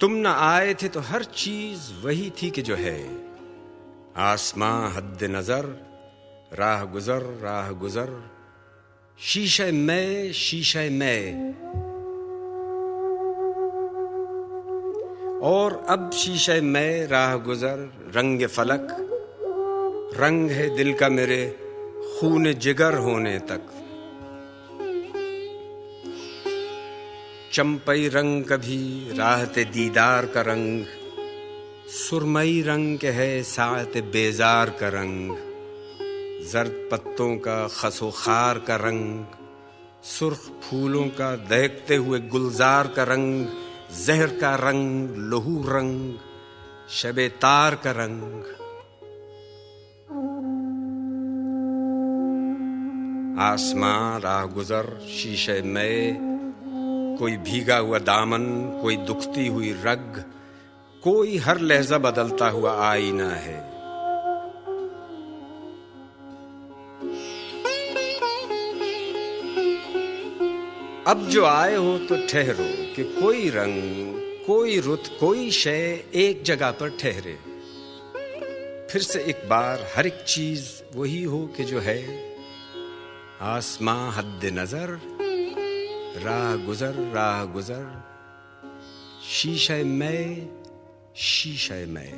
تم نہ آئے تھے تو ہر چیز وہی تھی کہ جو ہے۔ آسماں حد نظر، راہ گزر راہ گزر۔ شیشہ میں شیشہ میں۔ اور اب شیشہ میں، راہ گزر، رنگ فلک۔ رنگ ہے دل کا میرے خون جگر ہونے تک۔ چمپئی رنگ کبھی، راہت دیدار کا رنگ۔ سرمئی رنگ ہے ساعت بیزار کا رنگ۔ زرد پتوں کا خس و خار کا رنگ۔ سرخ پھولوں کا دہکتے ہوئے گلزار کا رنگ۔ زہر کا رنگ، لہو رنگ۔ شب تار کا رنگ۔ آسماں راہ گزر، شیشے میں کوئی بھیگا ہوا دامن، کوئی دکھتی ہوئی رگ، کوئی ہر لہجہ بدلتا ہوا آئینہ ہے۔ اب جو آئے ہو تو ٹھہرو کہ کوئی رنگ، کوئی رت، کوئی شے ایک جگہ پر ٹھہرے۔ پھر سے ایک بار ہر ایک چیز وہی ہو کہ جو ہے۔ آسماں حد نظر راہ گزر راہ گزر شیشہ میں شیشہ میں